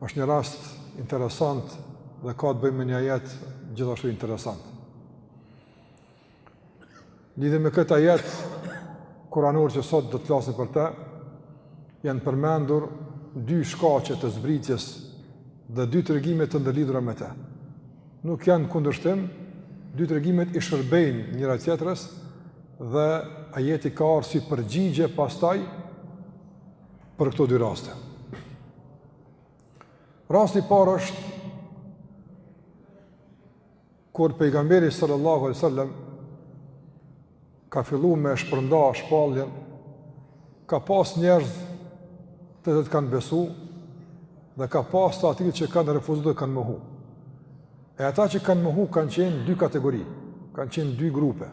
Është një rast interesant dhe ka të bëjmë me një ajet gjithashtu interesant. Lidhur me këtë ajet kuranor që sot do të flasim për te, janë përmendur dy shkaqe të zbritjes dhe dy tregime të ndërlidhura me te. Nuk janë kundërshtim, dy tregimet i shërbejnë njëra tjetrës dhe ajeti ka ardh si përgjigje pastaj për këto dy raste. Rasti i parë është kur pejgamberi sallallahu alaihi wasallam ka fillu me shpërnda shpalljen, ka pas njerëz të cilët kanë besu dhe ka pas asi që kanë refuzu dhe kanë mohu. E ata që kanë mohu kanë qenë dy kategori, kanë qenë dy grupe.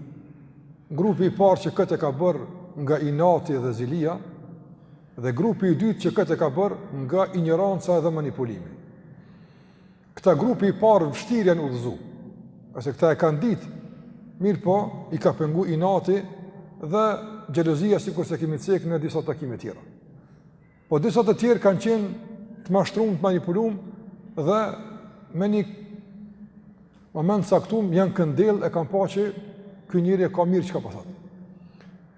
Grupi i parë që këtë e ka bërë nga inati dhe zilia, dhe grupi i dytë që këtë e ka bërë nga injoranca dhe manipulimi. Këta grupi i parë vështirë janë udhëzu, se këta e kanë ditë, mirëpo i ka pengu inati dhe xhelozia sikurse kemi cekë në disa takime tjera. Po disa të tjerë kanë qenë të mashtrum, të manipulum dhe me një moment caktum janë këndell e kanë pa që ky njeri e ka mirë çka po thotë.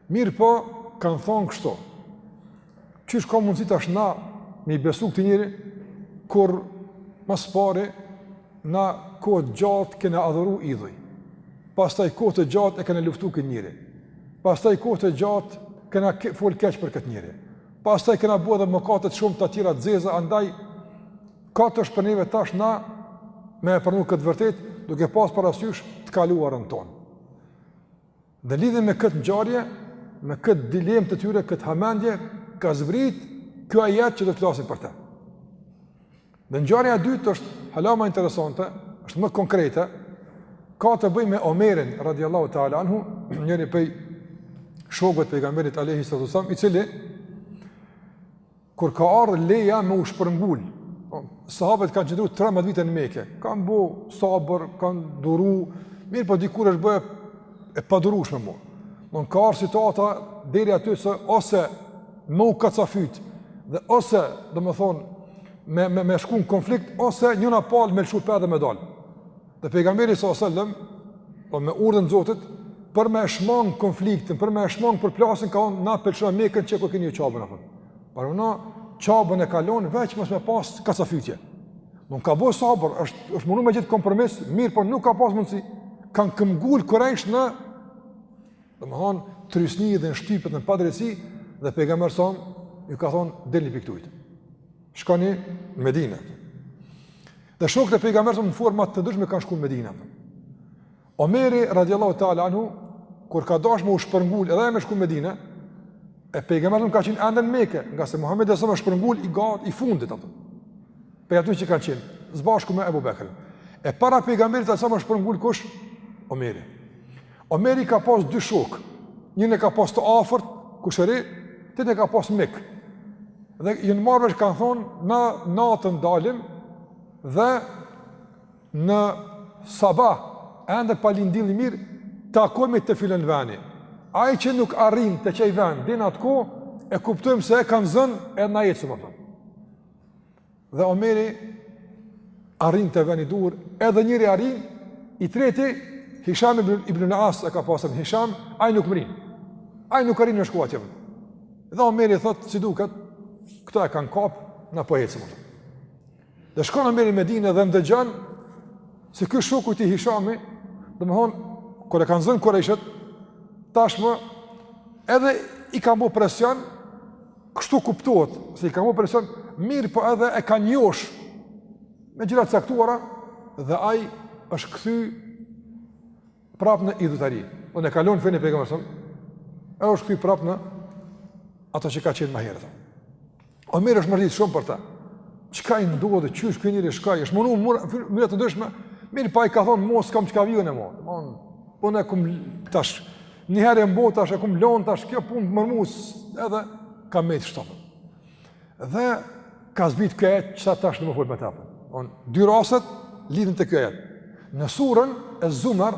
Mirëpo kanë thonë kështu. Qysh ka mundësi tash na me i besu këtij njeri kur më së pari na kohë të gjatë kena adhuru idhuj. Pastaj kohë të gjatë e kena luftu këtë njeri. Pastaj kohë të gjatë kena fol keq për këtë njeri. Pastaj kena bo edhe mëkate të shumta të tjera të zeza, andaj a ka teube për neve tash na me e pranu këtë vërtet duke pas parasysh të kaluarën tonë. Dhe lidhje me këtë ngjarje, me këtë dilemë të tyre, këtë hamendje, ka zbrit kjo ajet që do të flasim për të. Dhe ngjarja e dytë është hala më interesante, është më konkrete, ka të bëjë me Omerin radhiyallahu ta'ala anhu, njëri prej shokëve të pejgamberit alayhi salatu wasallam, i cili kur ka ardh leja me u shpërngul, po, sahabët kanë qëndru 13 vite në Mekë, kanë bo sabër, kanë duru, mirëpo dikur është bërë e padurushme mo. Në, ka ardh situata deri aty se ose me u kacafyt dhe ose, domethënë, me, me, me shku në konflikt, ose njëna palë me lëshu pe dhe me dalë. Dhe pejgamberi sa sëllëm, po me urdhën e Zotit, për me e shmangë konfliktin, për me e shmangë përplasjen, ka thonë na po e lëshojmë Mekën qe ku e keni Qaben, apo. Pra, Qaben e ka lonë, veç mos me pasë kacafytje. Mund, ka bo sabër, është, është mundu me gjet kompromis, mirëpo nuk ka pas mundësi. Kanë këmbëngul kurejsh në, domethënë, trysni dhe në shtypet në padrejtësi, dhe pejgamberi a.s. ju ka thonë, delni pi ktujt. Shkoni në Medina. Dhe shokët e pejgamberit a.s. në forma të ndryshme kanë shku në Medina. Omeri radiallahu ta'ala anhu, kur ka dash me u shpërngul edhe e me shku Medine, e pejgamberi ka qenë ende në Mekë, ngase Muhamedi a.s. u shpërngul gati i fundit aty, pej atyne që kanë qenë, së bashku me Abu Bekrin. E para pejgamberit a.s. u shpërngul kush? Omeri. Omeri ka pas dy shokë. Njënë e ka pas të afërt, kushëri, tjetrin e ka pas mik. Dhe janë marrë vesh kanë thonë, na natën dalim dhe Në sabah, ende pa lind dilli mirë, takohmi te filan veni. Ai që nuk arrin te qaj ven, deri n'atë kohë, e kuptojmë se e kanë zënë, e na ecim ma tutje. Dhe Omeri arrin te veni i duhur, edhe njëri arrin, i treti, Hishami Ibn As, e ka pas emrin Hisham, ai nuk mërrin, ai nuk arrin me shku n'atë ven. Dhe Omeri thotë, si duket, këtë e kanë kap, na po ecim ma tutje. Dhe shkon Omeri në Medinë dhe ndëgjon se ky shoku i tij Hishami, domthon kur e kanë zënë kurejshët, tashmë edhe i kanë bërë presion, kështu kuptohet, se i kanë bërë presion, mirëpo edhe e kanë josh me gjëra të caktuara dhe ai është kthy prapë në idhujtari. Edhe e ka lon fenë e pejgamberit. Ai është kthy prapë në ato që ka qenë më herët. Omeri është mërzit shumë për të. Çka i ndodhi, qysh ky njeri shkoi, është mundu n'mënyra të ndryshme, mirëpo ai ka thonë, mo s'kam çka vij unë, mo, mo, po unë kum tash, njëherë e mbo tash, e kum lonë tash, kjo punë ka marrë fund, edhe ka me të shtopë. Dhe ka zbrit ky ajet, që tash du me fol me tepër, dy rastet lidhen te ky ajet. Në surën e zumër,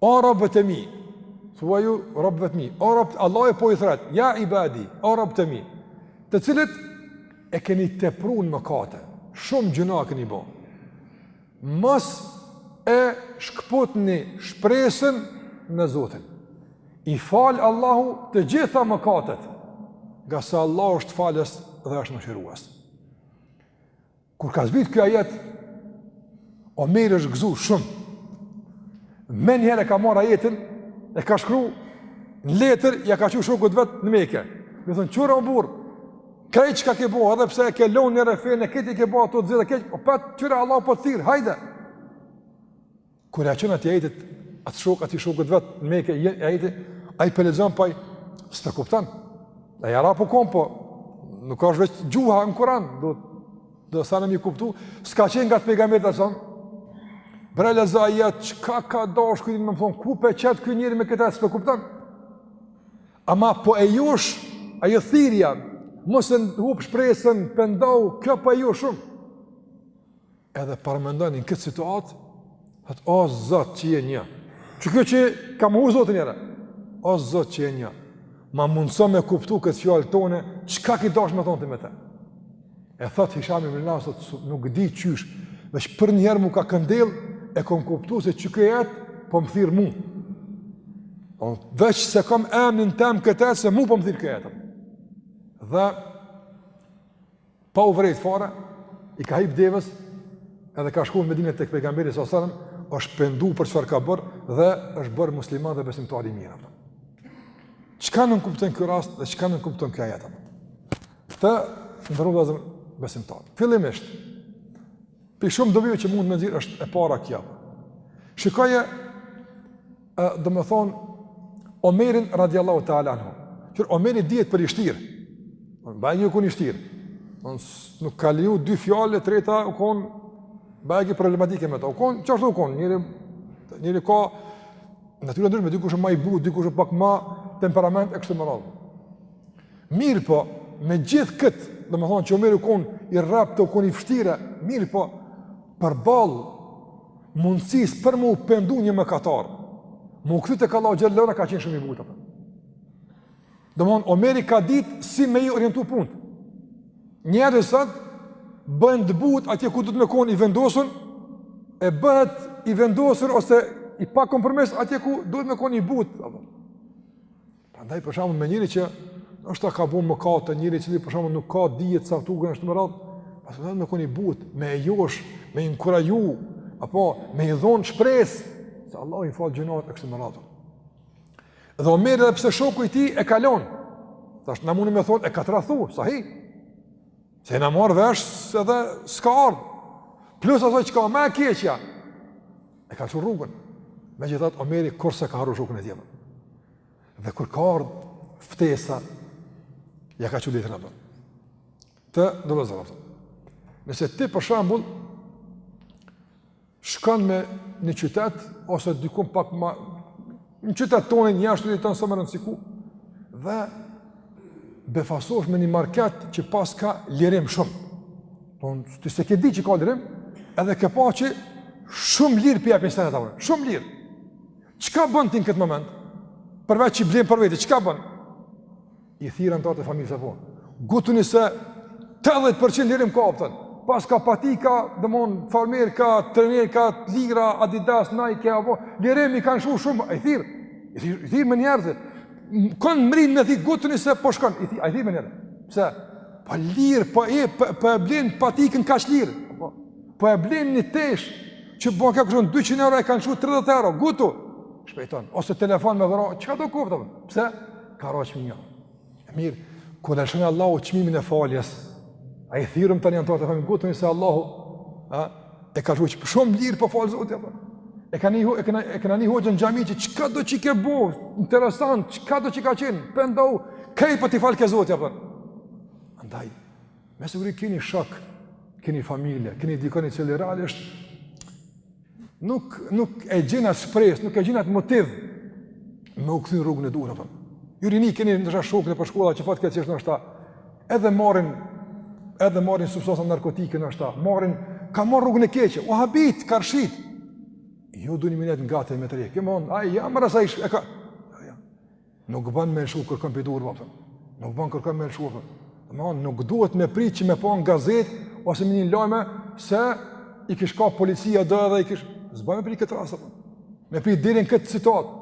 O robët e mi, thuaju robëve të mi, o robët, Allahu po i thret, ja ibadi, o robët e mi, të cilët e keni teprun mëkate, shumë gjyna keni bo, mos e shkëputni shpresën në Zotin, i fal Allahu të gjitha mëkatet, ngase Allah është falës dhe është mëshirues. Kur ka zbrit ky ajet, Omeri është gëzu shumë. Menjëherë e ka marrë ajetin, e ka shkru në letër, ja ka çu shokut vet në Mekë. Me thënë, kqyre o burrë, krejt çka ke bo, edhe pse e ke lonë njëherë fenë, këtë e ke bo, ato të zirë, këtë, opet, kqyre Allahu po të thirr, hajde. Kur ja çon atij ajetin, atë shok, atij shokut vet, në Meke, jenë ajetit, ai po e lexon po ai s'e kupton. Ai arap u kon, po, nuk është veç gjuha në Kuran, do, do sene me i kuptu, s'ka qenë ngat pejgamberit alejhi selam, Bre leza aja, çka ka dash ky me më thonë, ku po e qet ky njeri me këtë e s'e kupton? Ama po e josh, ajo thirrja, mos e hup shpresën, pendohu, kjo po e josh shumë. Edhe paramendoni këtë situatë, thot o Zot që je një. Që kjo që ka më Zot njëra. O Zot që je një. Ma mundso me kuptu këtë fjalë tone, çka ki dash me thon ti me të? E thot Hisham ibn As, nuk di qysh, veç përnjëherë m'u ka këndell e kom kuptu se qekjo ajet po më thirr mu. Po, veç s'e kom emnin tem këtu se mu po më thirr kjo ajet. Dhe Pa u vrejt fare, i ka hip devës, edhe ka shku në Medine tek pejgamberi alejhi selam, është pendu për çfarë ka bërë, dhe është bërë musliman dhe besimtar i mirë. Çka nënkupton kjo rast dhe çka nënkupton kjo ajet? Të nderuar besimtarë. Fillimisht, prej shumë dobive që mund me nxirr është e para kjo. Shikoje, ë domethon Omerin radiallahu ta'ala anhu. Që Omeri dihet për i shtir. Bajagi u kon i shtir. Nuk ka leju dy fjalë, e treta u kon bajagi problematike me to. U kon qashtu u kon. Njeri njeri ka natyra ndryshme, dikush është ma i butë, dikush është pak ma temperament e kështu me radhë. Mirëpo, me gjithë këtë, domethonë që Omeri u konë i rreptë, u konë i vështirë, mirëpo, përballë mundësisë për m'u pendu një mëkatar, m'u kthy ka Allahu xhelle ve ala ka qenë shumë i butë. Domethonë, Omeri ka ditë si me i orientu punët. Njerëzit sot bëhen të butë atje ku duhet me konë i vendosur, e bëhet i vendosur ose i pakompromis atje ku duhet me konë i butë. Prandaj për shembull me njeri që është ka bën mëkate, njeri që për shembull nuk ka dije të caktuara e kështu me radhë, pas vetëm me kon i but, me e josh, me inkuraju, apo me i dhon shpresë se Allahu i fal gjynahet e kështu me radhë. Dhe Omeri edhe pse shoku i tij e ka lon. Tash na mundemi me thonë e ka tradhtu, sahi. Se jon marr vesh se edhe s'ka ardh. Plus asaj çka ma e keqja. E ka lshu rrugën. Megjithatë Omeri kurrë s'e ka harruar shokun e tij. Dhe kur ka ardh ftesa, ja ka çu letrën apo. Nëse ti për shembull, shkon në një qytet, ose dikun pak ma, në qytet tonë, njashtu te tonë, s'ka rëndësi ku, dhe befasohesh me një market që paska lirim shumë. Po, ti s'e ke ditë që ka lirim, edhe ke pa që shumë lirë po i jepin senet shumë lirë. Çka bën ti në këtë moment? Përveç që blen për vete, çka bën? I thirr anëtarët e familjes apo? Ngutuni se 80% lirim ka aty. Paska patika, domethënë farmerka, trenerka, lira, adidas, nike, apo, lirim i kanë shumë shumë, i thirr, i thirr, i thirr njerëzit, kënd mrrin me thirr, ngutuni se po shkon, i thirr, i thirr njerëzit, pse, se po lirë, po e, po, po e blen patikën kaq lirë, po, po e blen një teshë, Që bën kjo kështu 200 euro e kanë lshu 30 euro, ngutu. Shpejto, ose telefono menjëherë, çka do kupto? Pse? Ka ra çmimi. E mirë, kur e lshon Allahu çmimin e faljes, a i thirrim tani anëtarët e familjes ngutu se Allahu, a, e ka lshu shumë lirë po fal Zoti apo. E kam ni, e kam ni hoxhën n'xhami që çkado që ke bo, interesant, çkado që ka qenë, pendohu, se po t'i falke Zoti apo. Andaj Me siguri keni shok, keni familje, keni dikënd i cili realisht nuk nuk e gjen atë shpresë, nuk e gjen atë motiv me u kthy n'rrugën e duhur apo. Ju rini keni ndoshta shokë nëpër shkolla që fatkeqësisht ndoshta. Edhe marrin edhe marrin substanca narkotike ndoshta, marrin ka marr rrugën e keqe, u habitë, karshit. Ju duhet me ndejt ngat e me treg, kemon, a jam rasa ish, e ka, Nuk bën me lëshu kërkënd për dore, vllavi jem. Nuk bën kërkënd me lëshu, vllavi jem. Ne nuk duhet me prit që me pa në gazetë, ose me ni n'lajme, se i kishka policia dhe edhe i kish... S'ban me prit këtë rast, vllavi jem. Me prit deri n' këtë situatë.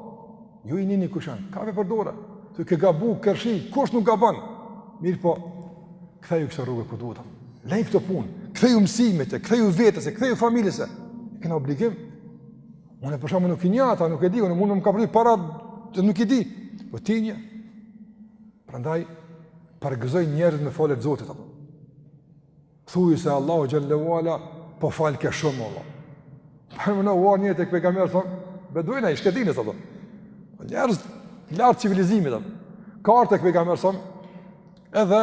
Ju i njihni kush janë, kapne për dore. Ti ke gabu, kërshi, kush nuk gaban. Mirë po, ktheju kësaj rruge ku duhet, vllavi jem. Leje këtë punë, ktheju mësimit, ktheju vetes, ktheju familjes, kena obligim, Unë për shembull nuk i njoh ata, nuk e di, unë mund me kalu para, nuk i di. Po ti i njeh. Prandaj përgëzoji njerëz me faljen e Zotit apo. Thuaj se Allahu xhel-le ve ala po falke shumë Allah. Për më në, u ardh një te Pejgamberi alejhi selam, beduin i shkretinës, apo. Po njerëz, larg civilizimit, apo. Ka ardh te Pejgamberi alejhi selam, edhe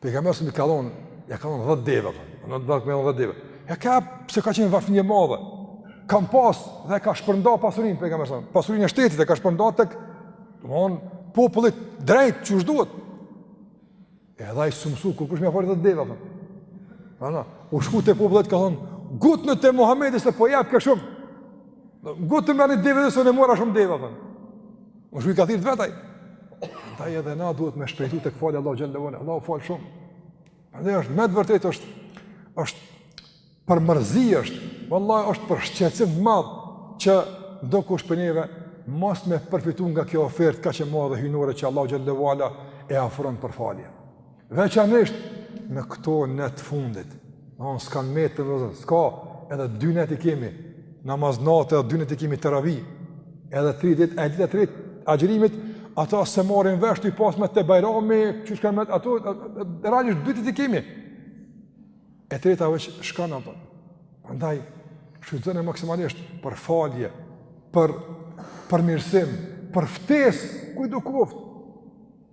Pejgamberi sa më ka dhon, ia ka dhon 10 deva, në të dhënë 10 deva. Ja ka pse ka qenë vafni e madhe. Ka pas dhe ka shpërnda pasurinë pejgamberi sa. Pasurinë e shtetit e ka shpërnda tek domthon popullit drejt qysh duhet. E dhaj sumsu kur kush më fal 10 deva. Ana, ka shku te populli ka thon, ngutni te Muhamedi se po jepka shumë. Ngutni merrni deva se unë mora shumë deva. Për. Ka shku i ka thirrë të vetaj. Andaj edhe na duhet me shpejtu tek falja e Allahut xhele ue ala. Allahu fal shumë. Andaj është me të vërtet është, është për mërzi është. Vallahi është për shqetësim madh që dokush prej neve mos me përfitu nga kjo ofertë kaq e madhe hyjnore që Allahu xhele ue ala e ofron për falje. Veçanisht në këto net t'fundit. Në onë s'kan me të vëzër, s'ka edhe dy net i kemi, namaz natë edhe dy net i kemi të ravi, edhe tri dit, e dit e tri agjerimit, ata se marim vesh të i pas me të bajrami, që shkan me të ato, realisht dy dit i kemi. E tri ta veç shkan ato. Andaj, shqyëzën e maksimalisht për falje, për përmirësim, për ftesë, kujtë u koftë,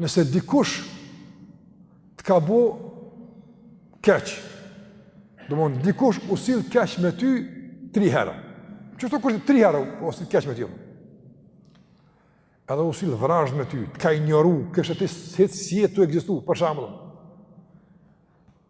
Nëse dikush të ka bo keq, domethon dikush u sill keq me ty tri herë. Çdokush tri herë u sill keq me ty. Edhe u sill vrazhd me ty, të ka injoru, kështë ti si s'je tu ekzistu, për shembull.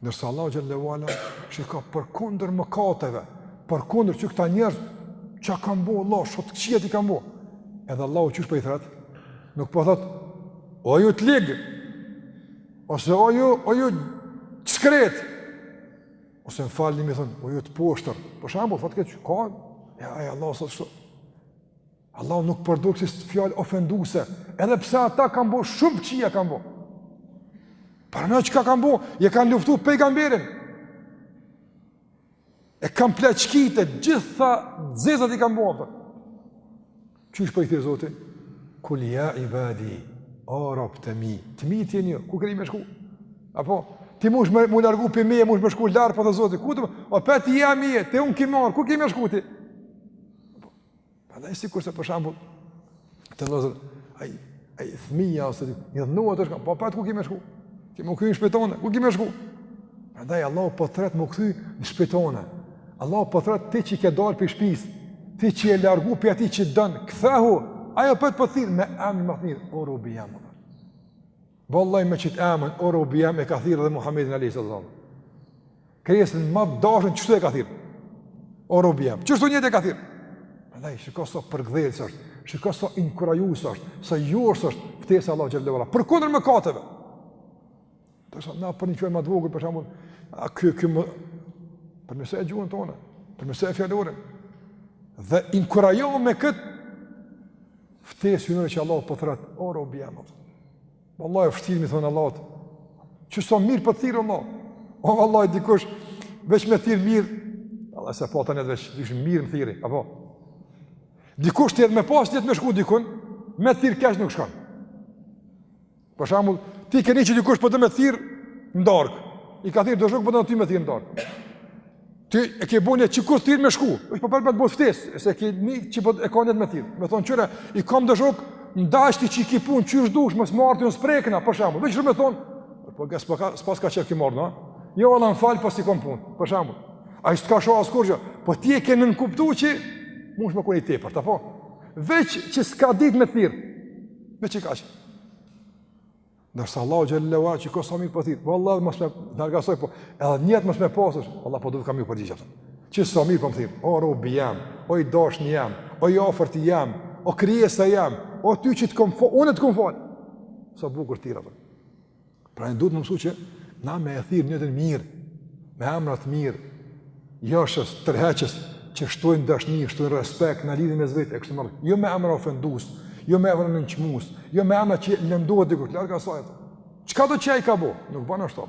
Ndërsa Allahu xhele ue ala çka përkundër mëkateve, përkundër që këta njerëz çka kanë bo, Allah, çka t'kqijat i kanë bo. Edhe Allahu qysh po i thret, nuk po thot o ju të lig. Ose o ju, o ju t'shkretë. Ose më falni me thon, o ju të poshtër. Për shembull, fatkeq, ka, jo, jo, Allahu s'thot kështu. Allahu nuk përdor kësi fjalë ofenduese, edhe pse ata kanë bërë shumë këqija kanë bërë. Paramendo çka kanë bërë, e kanë luftu pejgamberin. E kanë pleçkite, gjitha zezat i kanë bërë. Qysh po i thirr Zoti? Kul ja ibadi, o robt e mi, të mitë jeni, ku keni me shku? Apo, ti mush me mu largu prej meje, mush me shku larg prej, po thotë Zoti, ku të më, o robi jem je, te unë ki me ardh, ku ki me shku ti? Prandaj sikurse për shembull të thomi ai ai fëmia ose një i dënuar është po pra, ku ki me shku. Ki me u kthy n'shpi tonë, ku ki me shku? Prandaj Allahu po thret me u kthy në shpi tonë. Allahu po thret ti që ke dalë prej shpis, ti që je largu prej atij që t'don, kthehu. Ai po të po thirr me emrin më të mirë, o robi jem. Vallaj me qit emën o robi jem e ka thirrë edhe Muhamedin alayhis salam. Krijesën ma të dashur qashtu e ka thirrë. O robi jem, qashtu neve na ka thirrë. Andaj shikoj sa përkdhelës është, shikoj sa inkurajues është, sa joshës është ftesa e Allahut xhalla wa ala. Përkundër mëkateve. Domethanë na për një send më të vogël për shembull, a ky ky më përmirësoje gjuhën tonë, përmirësoje fjalorin. Dhe inkurajohu me kët Ftesë hyjnore që Allahu po t'thret, o robi jem. Wallahi e vështirë me i thon Allahut. Që sa mirë po t'thirr Allah. O vallahi dikush veç me t'thirr mirë. Vallah sa po t'thirri veç diqysh mirë me t'thirrë. Apo. Dikush ti me pas dëshirë me shku dikun, me t'thirr keq nuk shkon. Për shembull, ti ke që dikush po don me të thirr në dark. I ka thirr do shokë po don me të thirr në dark. Ti e ke bënë çka kur t'thirr me shku. Është po bëhet bëhet ftes, se ke një që po e kanë të më thirr. Më thon qyre, i kam do shokë ndoshta që ki pun qysh dush mos me ardh un s'prekna për shembull. Veç më thon, po nëse po ke pas ke qef me ardh, no? Jo valla më fal po se kom pun. Për shembull, a s'ka shku askush. Po ti e ke nënkuptuar që mund të më kujtoj tepër, apo? Veç që s'ka ditë me t'thirr. Veç qaq. Ndërsa Allahu xhelle ve ala, që ka sa mirë po t'thirr, po vallah edhe mos me reagu, po, edhe nijet mos me pas hiç, vallah po du kam me ju përgjigj, që sa mirë po më thirr, o robi jem, o i dashni jem, o i afërti jem, o krijesa jem, o ty që të kom falë, unë të kom falë, sa bukur t'thirr, po. Pra ne duhet me msu që na me e thirr njerin mirë, me emra të mirë, joshës, tërheqës, që shtojnë dashni, shtojnë respekt, lidhjen mes veti, e kështu me radhë, jo me emra ofendus, jo me emra nënçmus, jo me emra që lëndohet dikush, larg asaj, çkado që ai ka bo, nuk ban ashtu po.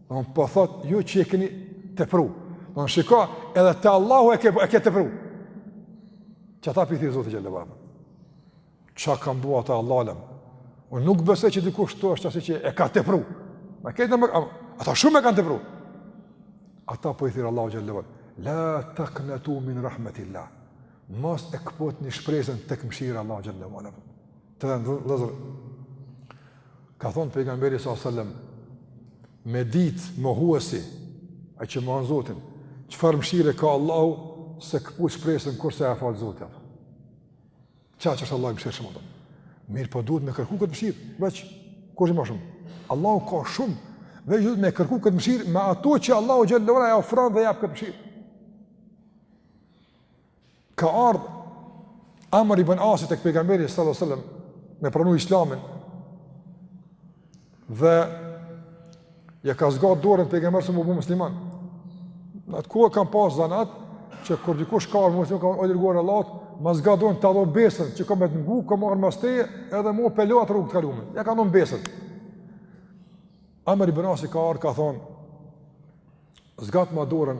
Domethanë po thot ju që e keni tepru. Domethanë shiko edhe te Allahu e ke e ke tepru. Çfarë ta priti Zoti xhel xhelalu. Çka kanë bo ata Allahut. Unë nuk besoj që dikush ktu është asi që e ka tepru. Ma keq domethanë ata shumë e kanë tepru. Ata po i thirr Allahu xhel xhelalu. La taqnatu min rahmatillah. Mos e këputni shpresën tek mëshira e Allahut xhel xhelalu. Të dashun vllezër, ka thonë pejgamberi s.a.s. Me ditë mohuesi, ai që mohon zotin, çfarë mëshire ka Allahu s'e këput shpresën kurrë se e fal zoti. Qaq është Allahu i mëshirshëm, apo. Mirëpo duhet me kërku këtë mëshirë, veç, kërkoje ma shumë. Allahu ka shumë, veç duhet me kërku këtë mëshirë, me ato që Allahu xhelle ve ala e ofron dhe jap këtë mëshirë. Ka ardhë Amr ibn Asi tek pejgamberi sallallahu sallam me pranu islamin dhe ja ka zgat dorën pejgamberit sallallahu sallam mu bo musliman. Në atë kohë kanë pas zanat që kur dikush ka ardhë musliman, ka thonë o i dërguar i Allahut, ma zgat dorën ta dho besën që kam me të ngu, kam me ardhë mas teje edhe mu pendu atë rrugë të kalume. Ja ka dhonë besën. Amr ibn Asi ka ardhë ka thonë, zgatma dorën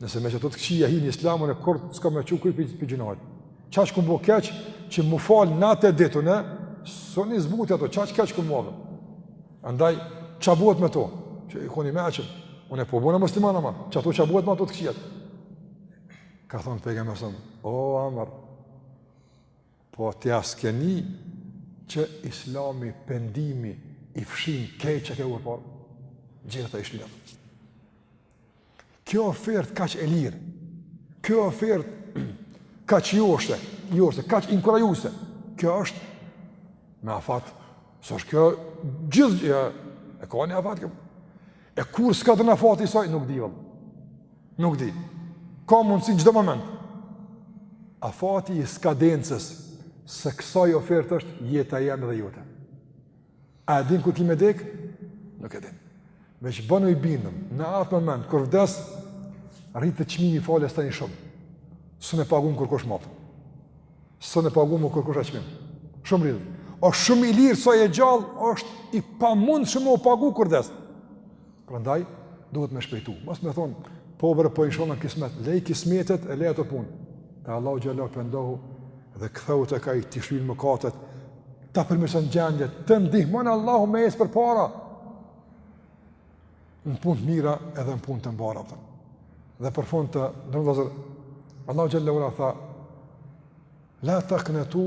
Nëse me qëto të këqia hi në islam unë e kurrë s'ka me çu kry prej gjunahet. Qaq kom bo keq që mu falë natë e ditë unë, s'un i zbuti ato, qaq keq kom bo dhe. Andaj, qa bohet me to? Që i kom me eqëm, unë e po bona musliman ama, qato qa bohet me ato të këqiat? Ka thonë pejgamberi sallallahu sallam, o Amr, po ti a s'ke ni që islami, pendimi, i fshin krejt që ke u e parë, gjithë t'i fshin Kjo ofertë kaq e lirë, kjo ofertë kaq joshe, joshëse, kaq inkurajuse, kjo është me afat, s'është kjo gjithë, ja, e ka një afat kjo, e kur skadon afati i saj, nuk di, vëlla, nuk di, ka mundësi në çdo moment, afati i skadencës së kësaj oferte është jeta jeme dhe jote. A e din kur ki me dek? Nuk e din. Veç bonu i bindëm, në atë moment, kur vdes, rritet qmimi i faljes tani shumë. S'un e pagun kurkush ma atë. S'un e pagun më kurkush at qmim. Shumë rritet. Osht shumë i lirë, sa je gjallë, është i pamundshëm me u pagu kur vdes. Prandaj duhet me shpejtu. Mos me thonë, po bre, po inshallah kismet, lej kismetet e lej ato punë. Te Allahu xhelle pendohu dhe kthehu tek ai, t'i shlyn mëkatet, ta përmirëson gjendjen, të ndihmon Allahu me ec përpara. Në punë të mira edhe në punë të mbara. Për. Dhe për fund të nderuar vëllezër, Allahu xhelle ve ala tha, la taknetu,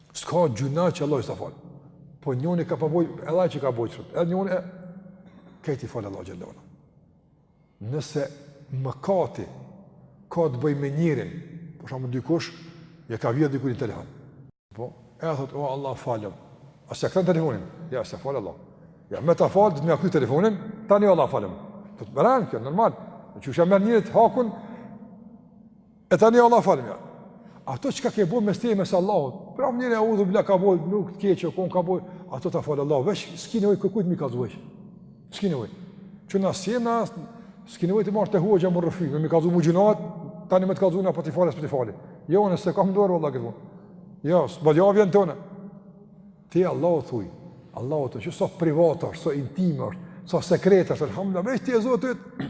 S'ka gjunah që Allahu s'ta falë. Po njoni ka përboj, edhe aj që ka boj qërët, edhe njoni e... Krejt i falë Allahu xhelle ve ala. Nëse mëkati ka të bëjë me njerin, për shembull dikush, ja ka vjedhë dikujt telefonin. Po, e thot, o Allah falëm. A s'e kthen telefonin? Jo, s'e falë Allahu. Jo, me ta falë, duhet me ja kthy telefonin, tani Allah falëm. Osht më rëndë kjo, normal. Në qoftë se merr njerit hakun, E tani Allah falëm a. Ato që ka ke bo mes teje me Allahut, për shembull njeri eudhubilah ka bo, një të keqe, ku në ka bo, ato ta falë Allahu, veç s'ki nevoj kërkujt me i kallxu. S'ki nevoj. Që në sjena, s'ki nevoj të marrë të hoxha me u rrëfy, me mi kallxu mu gjunahet, tani me të kallxu unë a po t'i fali, s'po t'i fali. Jo, unë s'e kam n'dorë, vallah, këtë punë. Jo, badjava vjen te unë. Ti Allahut thuj, Allahut që so private, so intime, so sekrete, alhamdulillah, veç ti e Zoti yt,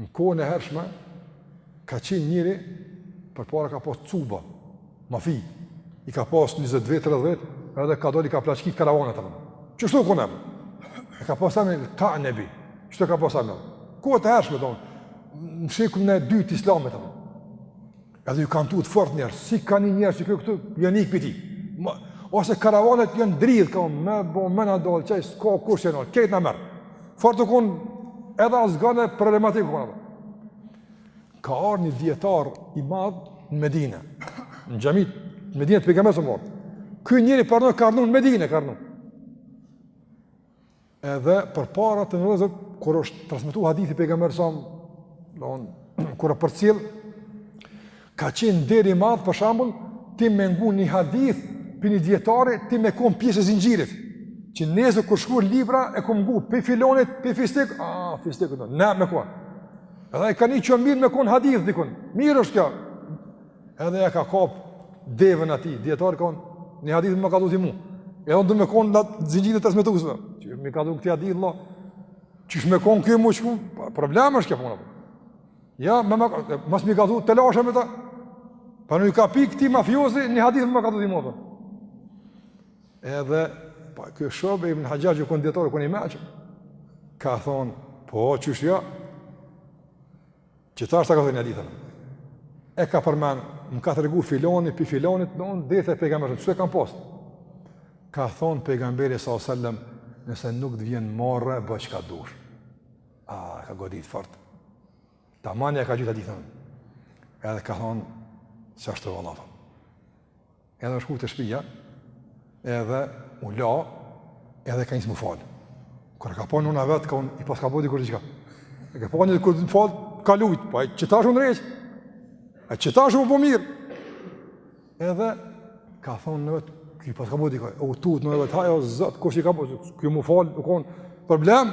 Në kohën e hershme, ka qenë njëri, përpara ka pas cuba, mafi, i ka pas 20 vetë, 30 vetë, edhe ka dol i ka plaçkit karavanat apo. Qështu u konë. E ka pas emnin Kanebi. Qështu e ka pas emnin. Kohët e hershme don. Në shekullin e dytë të islamit apo. Edhe ju kanë tutë fort njerëzit, si kanë ni njerëzit që ky këtu, janë ikë pi tij. Ma, ose karavanet janë dridhë, ka me bo, me na dalë, qaj, s'ka kur që e nërë, krejt na merr. Fort u kon, edhe azgan e problematik, kuna dhe. Ka ardhë një dijetar i madh në Medine, në xhami, në Medine të Pejgamberit. Ky njeri paramendo ka rrnu në Medine, ka rrnu. Edhe përpara te njerëzit, kur është transmetu hadithi i Pejgamberit alejhi selam, kur e përcill, ka qenë nder i madh për shembull, ti me ngu një hadith pi një dijetari, ti me kon pjesë e zinxhirit, që nesër kur shkruhen libra, e kom ngu pi filonit, pi fistik, a, fistik, në, ne me kon. Edhe e ka ni që mirë me kon hadith, dikun, mirë është kjo, Edhe ja ka kap deven atij dijetari, ka thon një hadith më kallzo mu. E un du me kon në zinxhirin e transmetuesve. Që më ka dhënë këtë hadith Allah. Qysh me kon ky më shku, problem është kjo puna. Ja, më më mos më ka dhënë të lasha me ta. Pa nuk ka pik ti mafiozi një hadith më kallzo mu. Edhe pa ky Shube ibn Haxhaxh u kon dijetar u kon i meçëm. Ka thon, po qysh jo. Qëtash ta kallzoj një hadith. E ka përmend, më ka tregu filoni pi filonit, domethonë deri te pejgamberi, qështu e kanë pas? Ka thon pejgamberi sallallahu alajhi wasallam, nëse nuk të vjen marre, bëj çka dush. E ka godit fort. Taman ja ka gjet hadithin. Edhe ka thon qashtu vallahi. Edhe shku te shpija, edhe u la, edhe ka nisë mu falë. Kur e ka pa nona e vet, ka thon, i paska bo dikujt diçka. E ka pa tu u falë, ka lujtë, pa po e qëtash u ndreq. E qëtash u bo mirë. Edhe ka thonë nona e vet, ky i paska bo dikujt, u tutë nona e vet, haj o Zot, kush i ka bodi, ky mu falë, u konë, problem.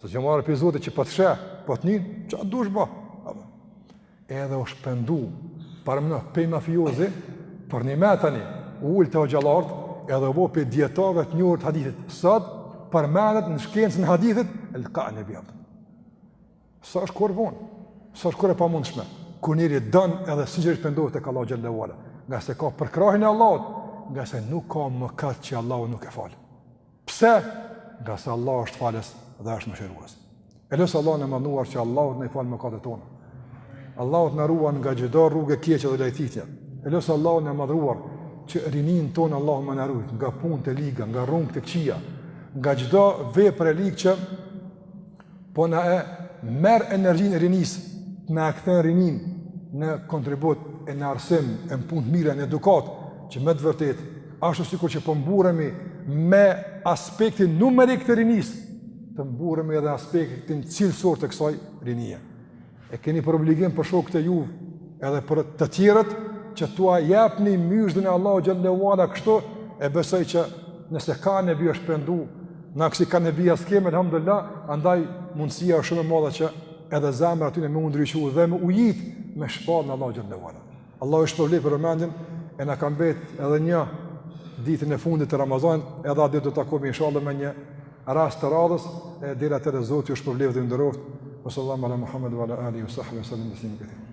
S'të vjen marre pi Zotit që po të sheh, po të nin, çka të dush bo. Edhe u pendu, paramendo pej mafiozi, për një metani, u ul te hoxhallarët, edhe u bo pi dijetarëve të njohur të hadithit. Sot, përmendet në shkencën e hadithit, el-Kanebi. S'është kurrë vonë, s'është kurrë e pamundshme, kur njeri don edhe sinqerisht pendohet tek Allahu xhele ue ala, ngase ka përkrahjen e Allahut, ngase nuk ka mëkat që Allahu nuk e fal. Pse? Ngase Allahu është falës dhe është mëshirues. E lus Allahun e madhëruar që Allahu t'na i falë mëkatet tona. Allahu t'na ruan nga çdo rrugë e keqe dhe lajthitje. E lus Allahun e madhëruar që rininë tonë Allahu me na rujtë, nga punët e liga, nga rrugët e këqija, nga çdo vepër e ligë që Po na e merr energjinë e rinisë, na e kthen rinin në kontribut e në arsim e në punë të mira në edukatë, që me të vërtetë, ashtu sikur që po mburremi me aspektin numerik të rinisë, të mburremi edhe aspektin cilësor të kësaj rinie. E keni për obligim për shokët e juvë, edhe për të tjerët, që t'ua jepni myzhdën e Allahu xhelle ue ala kështu, e besoj që nëse Kan Hebi është pendu, na ksi Kan Hebi as kemi, alhamdulillah, andaj mundësia është shumë e madhe që edhe zemra atyne me u ndryqu dhe me ujit me shpalljen e Allahu xhelle ue ala. Allahu ju shpërbleftë për vëmendjen e na ka mbet edhe një ditë e fundit e Ramazanit, edhe atë do takohmi inshallah me një rast të radhës e deri atëherë Zoti ju shpërbleftë dhe ju nderoftë. Sallallahu ala Muhammedin wa ala alihi wa sahbihi sallam tasliman kathir.